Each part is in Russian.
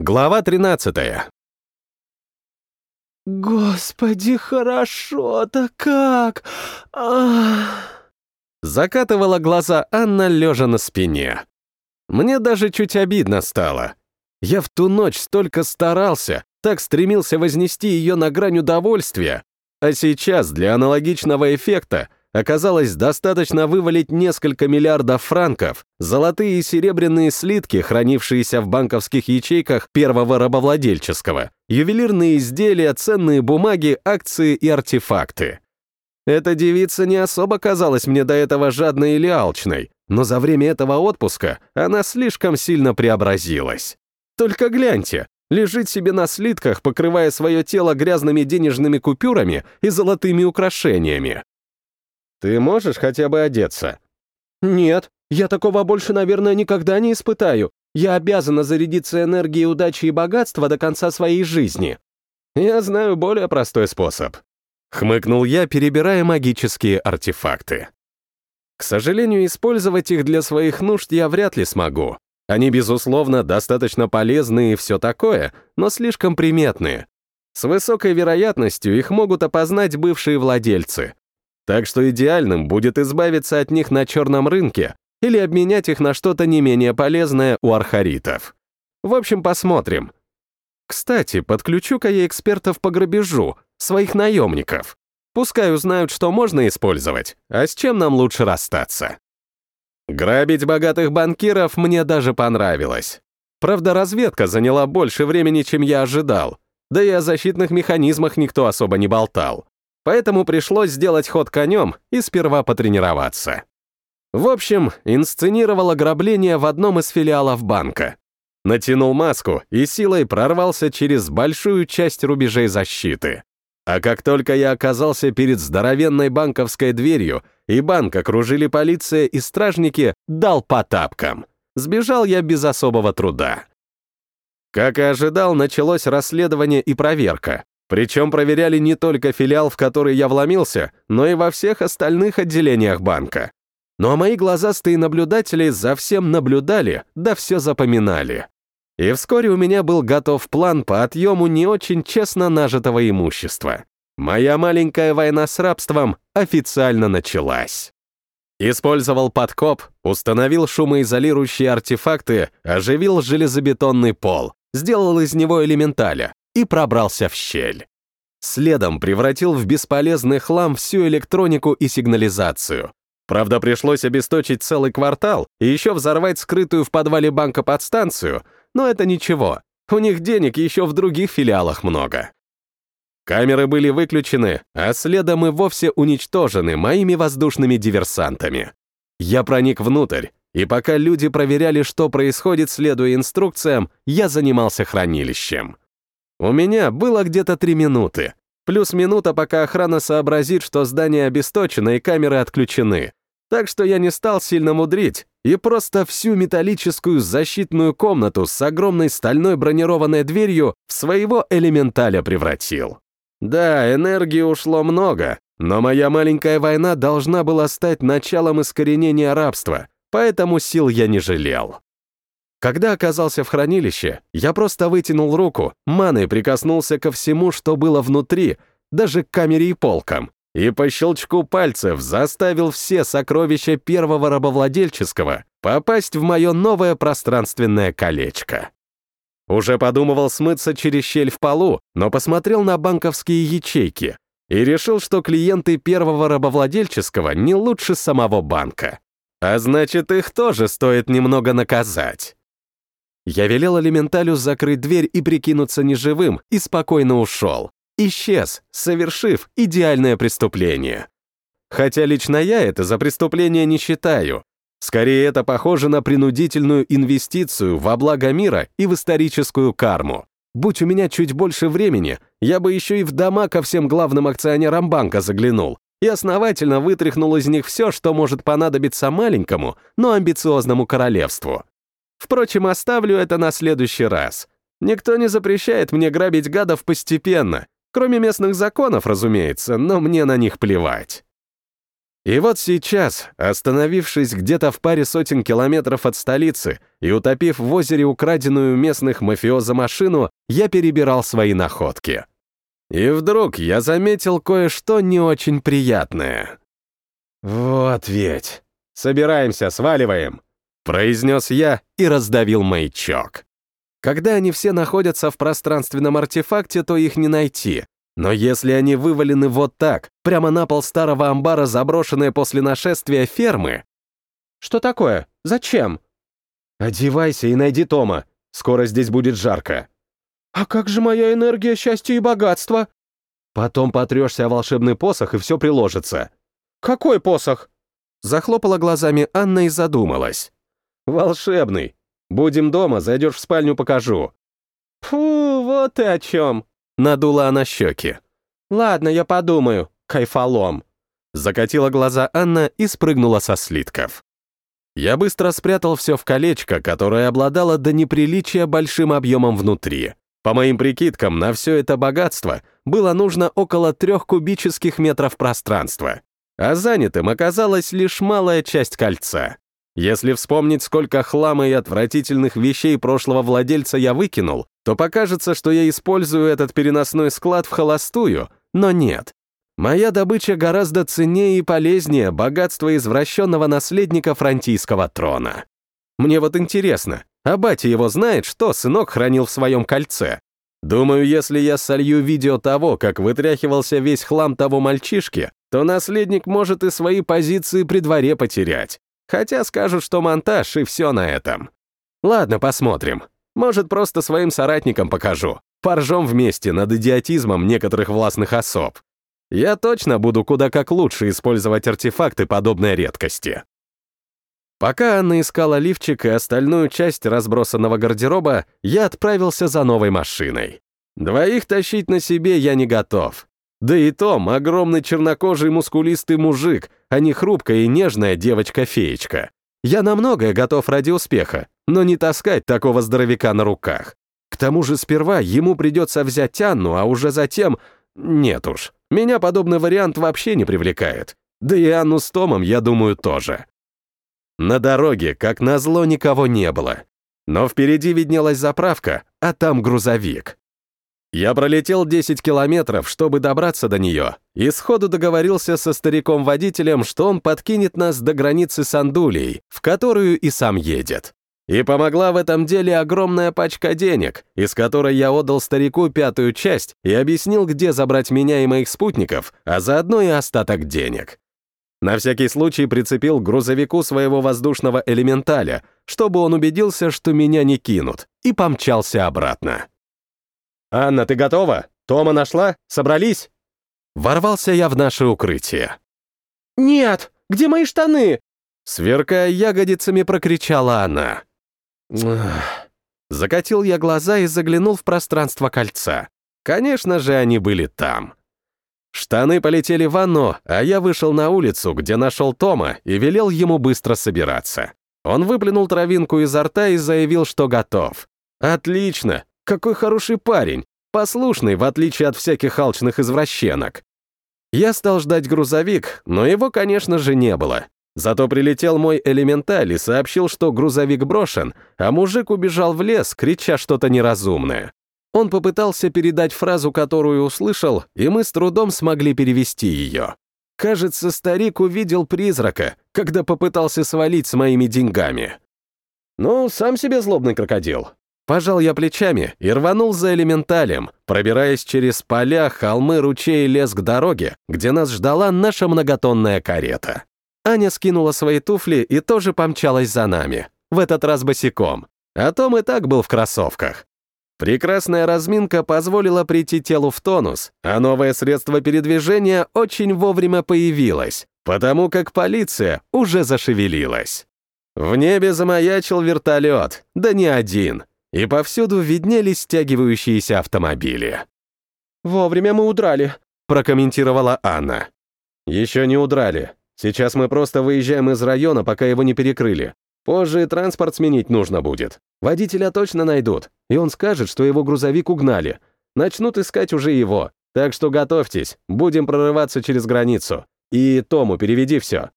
Глава 13. «Господи, хорошо-то как! Ах!» Закатывала глаза Анна, лежа на спине. Мне даже чуть обидно стало. Я в ту ночь столько старался, так стремился вознести ее на грань удовольствия, а сейчас для аналогичного эффекта оказалось достаточно вывалить несколько миллиардов франков, золотые и серебряные слитки, хранившиеся в банковских ячейках первого рабовладельческого, ювелирные изделия, ценные бумаги, акции и артефакты. Эта девица не особо казалась мне до этого жадной или алчной, но за время этого отпуска она слишком сильно преобразилась. Только гляньте, лежит себе на слитках, покрывая свое тело грязными денежными купюрами и золотыми украшениями. Ты можешь хотя бы одеться? «Нет, я такого больше, наверное, никогда не испытаю. Я обязана зарядиться энергией удачи и богатства до конца своей жизни». Я знаю более простой способ. Хмыкнул я, перебирая магические артефакты. К сожалению, использовать их для своих нужд я вряд ли смогу. Они, безусловно, достаточно полезны и все такое, но слишком приметные. С высокой вероятностью их могут опознать бывшие владельцы, так что идеальным будет избавиться от них на черном рынке или обменять их на что-то не менее полезное у архаритов. В общем, посмотрим. Кстати, подключу-ка я экспертов по грабежу, своих наемников. Пускай узнают, что можно использовать, а с чем нам лучше расстаться. Грабить богатых банкиров мне даже понравилось. Правда, разведка заняла больше времени, чем я ожидал, да и о защитных механизмах никто особо не болтал поэтому пришлось сделать ход конем и сперва потренироваться. В общем, инсценировал ограбление в одном из филиалов банка. Натянул маску и силой прорвался через большую часть рубежей защиты. А как только я оказался перед здоровенной банковской дверью, и банк окружили полиция и стражники, дал по тапкам. Сбежал я без особого труда. Как и ожидал, началось расследование и проверка. Причем проверяли не только филиал, в который я вломился, но и во всех остальных отделениях банка. Ну а мои глазастые наблюдатели за всем наблюдали, да все запоминали. И вскоре у меня был готов план по отъему не очень честно нажитого имущества. Моя маленькая война с рабством официально началась. Использовал подкоп, установил шумоизолирующие артефакты, оживил железобетонный пол, сделал из него элементаля, и пробрался в щель. Следом превратил в бесполезный хлам всю электронику и сигнализацию. Правда, пришлось обесточить целый квартал и еще взорвать скрытую в подвале банка подстанцию, но это ничего. У них денег еще в других филиалах много. Камеры были выключены, а следом и вовсе уничтожены моими воздушными диверсантами. Я проник внутрь, и пока люди проверяли, что происходит, следуя инструкциям, я занимался хранилищем. У меня было где-то три минуты. Плюс минута, пока охрана сообразит, что здание обесточено и камеры отключены. Так что я не стал сильно мудрить и просто всю металлическую защитную комнату с огромной стальной бронированной дверью в своего элементаля превратил. Да, энергии ушло много, но моя маленькая война должна была стать началом искоренения рабства, поэтому сил я не жалел. Когда оказался в хранилище, я просто вытянул руку, маной прикоснулся ко всему, что было внутри, даже к камере и полкам, и по щелчку пальцев заставил все сокровища первого рабовладельческого попасть в мое новое пространственное колечко. Уже подумывал смыться через щель в полу, но посмотрел на банковские ячейки и решил, что клиенты первого рабовладельческого не лучше самого банка. А значит, их тоже стоит немного наказать. Я велел элементалю закрыть дверь и прикинуться неживым, и спокойно ушел. Исчез, совершив идеальное преступление. Хотя лично я это за преступление не считаю. Скорее, это похоже на принудительную инвестицию во благо мира и в историческую карму. Будь у меня чуть больше времени, я бы еще и в дома ко всем главным акционерам банка заглянул и основательно вытряхнул из них все, что может понадобиться маленькому, но амбициозному королевству. Впрочем, оставлю это на следующий раз. Никто не запрещает мне грабить гадов постепенно, кроме местных законов, разумеется, но мне на них плевать. И вот сейчас, остановившись где-то в паре сотен километров от столицы и утопив в озере украденную местных мафиоза машину, я перебирал свои находки. И вдруг я заметил кое-что не очень приятное. «Вот ведь! Собираемся, сваливаем!» — произнес я и раздавил маячок. Когда они все находятся в пространственном артефакте, то их не найти. Но если они вывалены вот так, прямо на пол старого амбара, заброшенные после нашествия фермы... «Что такое? Зачем?» «Одевайся и найди Тома. Скоро здесь будет жарко». «А как же моя энергия, счастье и богатство?» «Потом потрешься о волшебный посох, и все приложится». «Какой посох?» Захлопала глазами Анна и задумалась. «Волшебный. Будем дома, зайдешь в спальню, покажу». «Фу, вот ты о чем!» Надула она щеки. «Ладно, я подумаю. Кайфолом». Закатила глаза Анна и спрыгнула со слитков. Я быстро спрятал все в колечко, которое обладало до неприличия большим объемом внутри. По моим прикидкам, на все это богатство было нужно около трех кубических метров пространства, а занятым оказалась лишь малая часть кольца. Если вспомнить, сколько хлама и отвратительных вещей прошлого владельца я выкинул, то покажется, что я использую этот переносной склад в холостую, но нет. Моя добыча гораздо ценнее и полезнее богатства извращенного наследника франтийского трона. Мне вот интересно, а батя его знает, что сынок хранил в своем кольце? Думаю, если я солью видео того, как вытряхивался весь хлам того мальчишки, то наследник может и свои позиции при дворе потерять. Хотя скажут, что монтаж, и все на этом. Ладно, посмотрим. Может, просто своим соратникам покажу. Поржем вместе над идиотизмом некоторых властных особ. Я точно буду куда как лучше использовать артефакты подобной редкости. Пока Анна искала лифчик и остальную часть разбросанного гардероба, я отправился за новой машиной. Двоих тащить на себе я не готов. Да и Том — огромный чернокожий мускулистый мужик, а не хрупкая и нежная девочка-феечка. Я на многое готов ради успеха, но не таскать такого здоровяка на руках. К тому же сперва ему придется взять Анну, а уже затем... Нет уж, меня подобный вариант вообще не привлекает. Да и Анну с Томом, я думаю, тоже. На дороге, как назло, никого не было. Но впереди виднелась заправка, а там грузовик. Я пролетел 10 километров, чтобы добраться до нее, и сходу договорился со стариком-водителем, что он подкинет нас до границы с Андулией, в которую и сам едет. И помогла в этом деле огромная пачка денег, из которой я отдал старику пятую часть и объяснил, где забрать меня и моих спутников, а заодно и остаток денег. На всякий случай прицепил к грузовику своего воздушного элементаля, чтобы он убедился, что меня не кинут, и помчался обратно. «Анна, ты готова? Тома нашла? Собрались?» Ворвался я в наше укрытие. «Нет! Где мои штаны?» Сверкая ягодицами, прокричала она. Закатил я глаза и заглянул в пространство кольца. Конечно же, они были там. Штаны полетели в ванну, а я вышел на улицу, где нашел Тома и велел ему быстро собираться. Он выплюнул травинку изо рта и заявил, что готов. «Отлично! Какой хороший парень, послушный, в отличие от всяких алчных извращенок. Я стал ждать грузовик, но его, конечно же, не было. Зато прилетел мой элементаль и сообщил, что грузовик брошен, а мужик убежал в лес, крича что-то неразумное. Он попытался передать фразу, которую услышал, и мы с трудом смогли перевести ее. Кажется, старик увидел призрака, когда попытался свалить с моими деньгами. Ну, сам себе злобный крокодил. Пожал я плечами и рванул за элементалем, пробираясь через поля, холмы, ручей и лес к дороге, где нас ждала наша многотонная карета. Аня скинула свои туфли и тоже помчалась за нами, в этот раз босиком. А Том и так был в кроссовках. Прекрасная разминка позволила прийти телу в тонус, а новое средство передвижения очень вовремя появилось, потому как полиция уже зашевелилась. В небе замаячил вертолет, да не один, и повсюду виднелись стягивающиеся автомобили. «Вовремя мы удрали», — прокомментировала Анна. «Еще не удрали. Сейчас мы просто выезжаем из района, пока его не перекрыли. Позже транспорт сменить нужно будет. Водителя точно найдут, и он скажет, что его грузовик угнали. Начнут искать уже его. Так что готовьтесь, будем прорываться через границу. И Тому переведи все».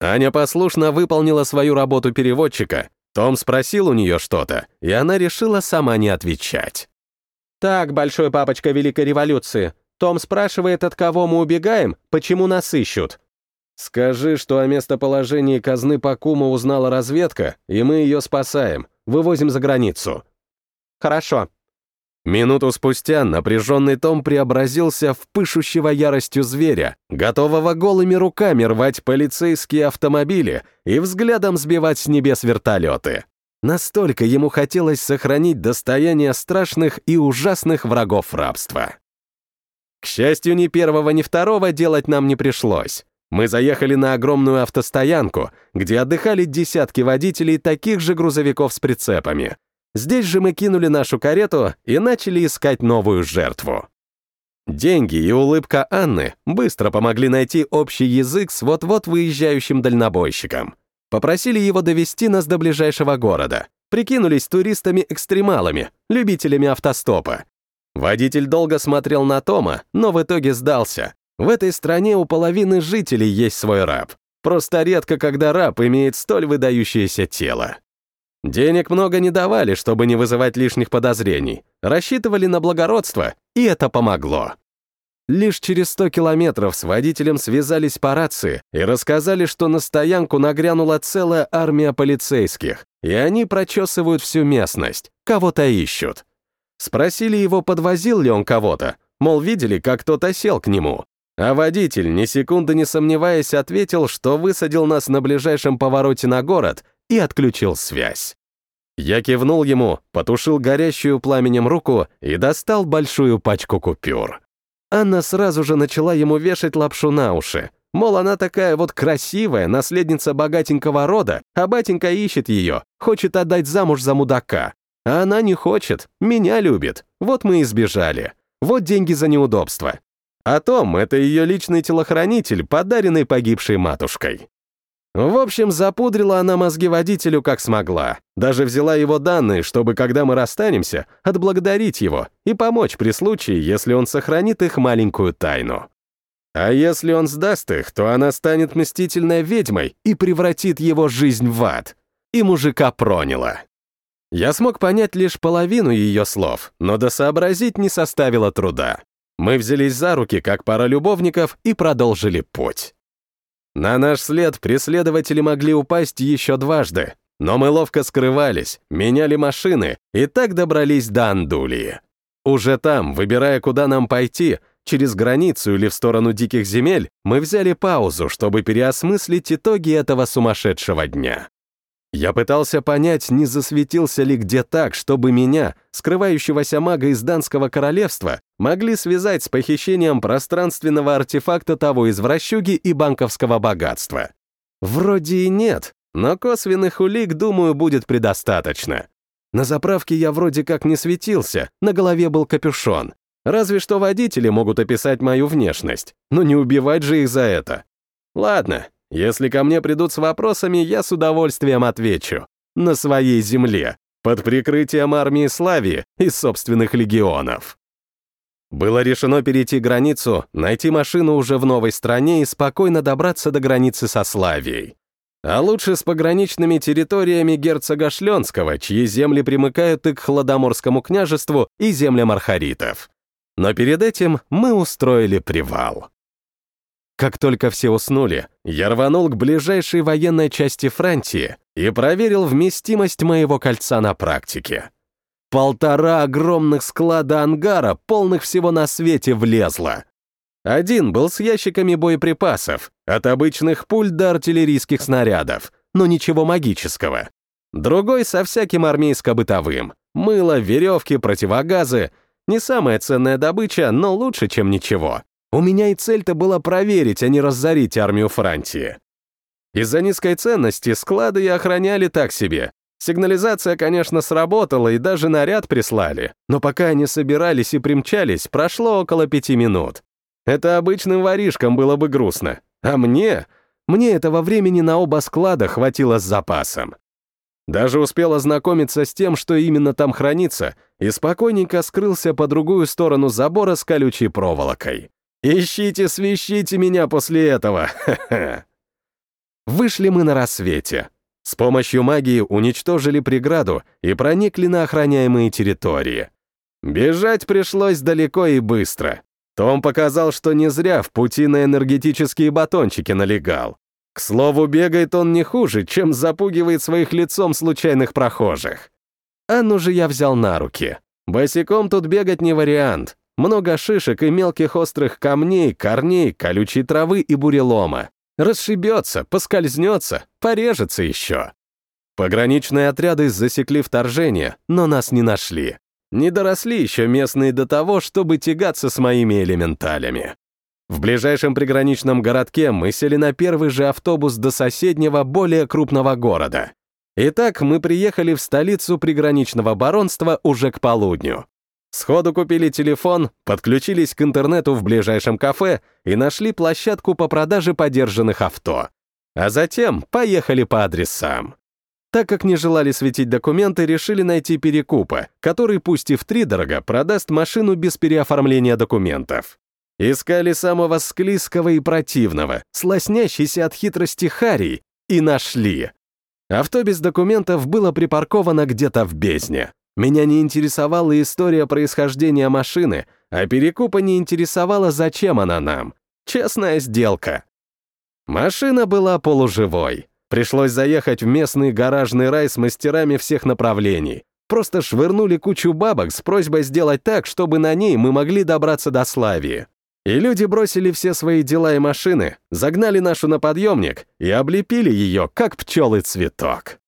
Аня послушно выполнила свою работу переводчика. Том спросил у нее что-то, и она решила сама не отвечать. «Так, большой папочка Великой Революции, том спрашивает, от кого мы убегаем, почему нас ищут». «Скажи, что о местоположении казны Пакума узнала разведка, и мы ее спасаем, вывозим за границу». «Хорошо», Минуту спустя напряженный Том преобразился в пышущего яростью зверя, готового голыми руками рвать полицейские автомобили и взглядом сбивать с небес вертолеты. Настолько ему хотелось сохранить достояние страшных и ужасных врагов рабства. К счастью, ни первого, ни второго делать нам не пришлось. Мы заехали на огромную автостоянку, где отдыхали десятки водителей таких же грузовиков с прицепами, Здесь же мы кинули нашу карету и начали искать новую жертву. Деньги и улыбка Анны быстро помогли найти общий язык с вот-вот выезжающим дальнобойщиком. Попросили его довести нас до ближайшего города. Прикинулись туристами-экстремалами, любителями автостопа. Водитель долго смотрел на Тома, но в итоге сдался. В этой стране у половины жителей есть свой раб. Просто редко, когда раб имеет столь выдающееся тело. Денег много не давали, чтобы не вызывать лишних подозрений. Рассчитывали на благородство, и это помогло. Лишь через 100 километров с водителем связались по рации и рассказали, что на стоянку нагрянула целая армия полицейских, и они прочесывают всю местность, кого-то ищут. Спросили его, подвозил ли он кого-то, мол, видели, как кто-то сел к нему. А водитель, ни секунды не сомневаясь, ответил, что высадил нас на ближайшем повороте на город и отключил связь. Я кивнул ему, потушил горящую пламенем руку и достал большую пачку купюр. Анна сразу же начала ему вешать лапшу на уши. Мол, она такая вот красивая, наследница богатенького рода, а батенька ищет ее, хочет отдать замуж за мудака. А она не хочет, меня любит. Вот мы и сбежали. Вот деньги за неудобство. А Том — это ее личный телохранитель, подаренный погибшей матушкой. В общем, запудрила она мозги водителю как смогла. Даже взяла его данные, чтобы, когда мы расстанемся, отблагодарить его и помочь при случае, если он сохранит их маленькую тайну. А если он сдаст их, то она станет мстительной ведьмой и превратит его жизнь в ад. И мужика проняло. Я смог понять лишь половину ее слов, но досообразить не составило труда. Мы взялись за руки, как пара любовников, и продолжили путь. На наш след преследователи могли упасть еще дважды, но мы ловко скрывались, меняли машины и так добрались до Андулии. Уже там, выбирая, куда нам пойти, через границу или в сторону диких земель, мы взяли паузу, чтобы переосмыслить итоги этого сумасшедшего дня. Я пытался понять, не засветился ли где так, чтобы меня, скрывающегося мага из Данского королевства, могли связать с похищением пространственного артефакта того извращуги и банковского богатства. Вроде и нет, но косвенных улик, думаю, будет предостаточно. На заправке я вроде как не светился, на голове был капюшон. Разве что водители могут описать мою внешность, но не убивать же их за это. Ладно, если ко мне придут с вопросами, я с удовольствием отвечу. На своей земле, под прикрытием армии Славии и собственных легионов. Было решено перейти границу, найти машину уже в новой стране и спокойно добраться до границы со Славией. А лучше с пограничными территориями герцога Шленского, чьи земли примыкают и к Хладоморскому княжеству, и землям архаритов. Но перед этим мы устроили привал. Как только все уснули, я рванул к ближайшей военной части Франции и проверил вместимость моего кольца на практике. Полтора огромных склада ангара, полных всего на свете, влезло. Один был с ящиками боеприпасов, от обычных пуль до артиллерийских снарядов, но ничего магического. Другой со всяким армейско-бытовым. Мыло, веревки, противогазы. Не самая ценная добыча, но лучше, чем ничего. У меня и цель-то была проверить, а не разорить армию Франции. Из-за низкой ценности склады и охраняли так себе. Сигнализация, конечно, сработала и даже наряд прислали, но пока они собирались и примчались, прошло около пяти минут. Это обычным воришкам было бы грустно. А мне? Мне этого времени на оба склада хватило с запасом. Даже успел ознакомиться с тем, что именно там хранится, и спокойненько скрылся по другую сторону забора с колючей проволокой. Ищите, свищите меня после этого. Вышли мы на рассвете. С помощью магии уничтожили преграду и проникли на охраняемые территории. Бежать пришлось далеко и быстро. Том показал, что не зря в пути на энергетические батончики налегал. К слову, бегает он не хуже, чем запугивает своих лицом случайных прохожих. Анну же я взял на руки. Босиком тут бегать не вариант. Много шишек и мелких острых камней, корней, колючей травы и бурелома. Расшибется, поскользнется, порежется еще. Пограничные отряды засекли вторжение, но нас не нашли. Не доросли еще местные до того, чтобы тягаться с моими элементалями. В ближайшем приграничном городке мы сели на первый же автобус до соседнего, более крупного города. Итак, мы приехали в столицу приграничного баронства уже к полудню. Сходу купили телефон, подключились к интернету в ближайшем кафе и нашли площадку по продаже подержанных авто. А затем поехали по адресам. Так как не желали светить документы, решили найти перекупа, который, пусть и втридорого, продаст машину без переоформления документов. Искали самого склизкого и противного, слоснящийся от хитрости Харий, и нашли. Авто без документов было припарковано где-то в бездне. Меня не интересовала история происхождения машины, а перекупа не интересовала, зачем она нам. Честная сделка. Машина была полуживой. Пришлось заехать в местный гаражный рай с мастерами всех направлений. Просто швырнули кучу бабок с просьбой сделать так, чтобы на ней мы могли добраться до Славии. И люди бросили все свои дела и машины, загнали нашу на подъемник и облепили ее, как пчелы цветок.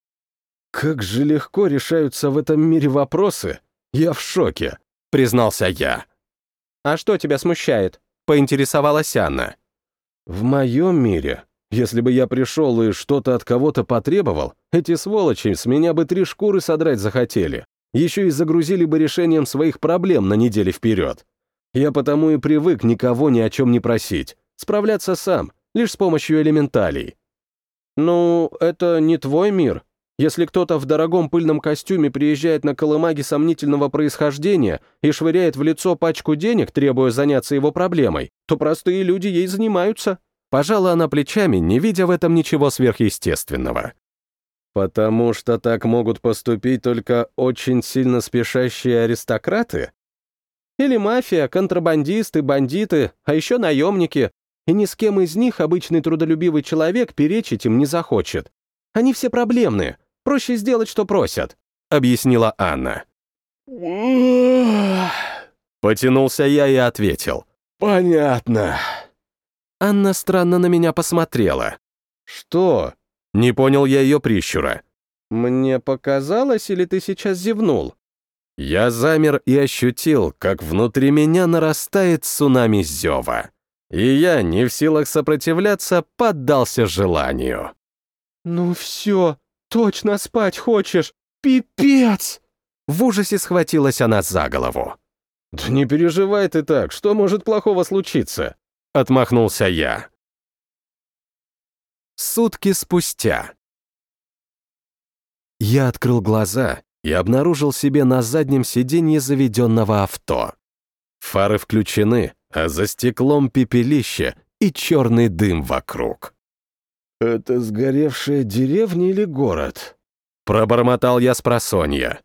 «Как же легко решаются в этом мире вопросы. Я в шоке», — признался я. «А что тебя смущает?» — поинтересовалась Анна. «В моем мире, если бы я пришел и что-то от кого-то потребовал, эти сволочи с меня бы три шкуры содрать захотели, еще и загрузили бы решением своих проблем на неделю вперед. Я потому и привык никого ни о чем не просить, справляться сам, лишь с помощью элементалей. Ну, это не твой мир. Если кто-то в дорогом пыльном костюме приезжает на колымаге сомнительного происхождения и швыряет в лицо пачку денег, требуя заняться его проблемой, то простые люди ей занимаются. Пожала она плечами, не видя в этом ничего сверхъестественного. Потому что так могут поступить только очень сильно спешащие аристократы? Или мафия, контрабандисты, бандиты, а еще наемники. И ни с кем из них обычный трудолюбивый человек перечить им не захочет. Они все проблемные. Проще сделать, что просят», — объяснила Анна. Потянулся я и ответил. «Понятно». Анна странно на меня посмотрела. «Что?» Не понял я ее прищура. «Мне показалось, или ты сейчас зевнул?» Я замер и ощутил, как внутри меня нарастает цунами зева. И я, не в силах сопротивляться, поддался желанию. «Ну все, точно спать хочешь? Пипец!» В ужасе схватилась она за голову. «Да не переживай ты так, что может плохого случиться?» Отмахнулся я. Сутки спустя. Я открыл глаза и обнаружил себе на заднем сиденье заведенного авто. Фары включены, а за стеклом пепелище и черный дым вокруг. «Это сгоревшая деревня или город?» Пробормотал я с просонья.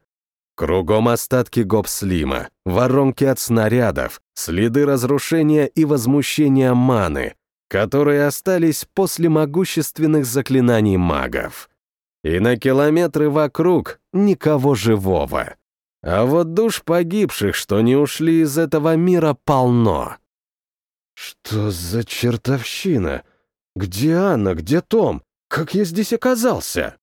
Кругом остатки гопслима, воронки от снарядов, следы разрушения и возмущения маны, которые остались после могущественных заклинаний магов и на километры вокруг никого живого. А вот душ погибших, что не ушли из этого мира, полно. «Что за чертовщина? Где Анна, где Том? Как я здесь оказался?»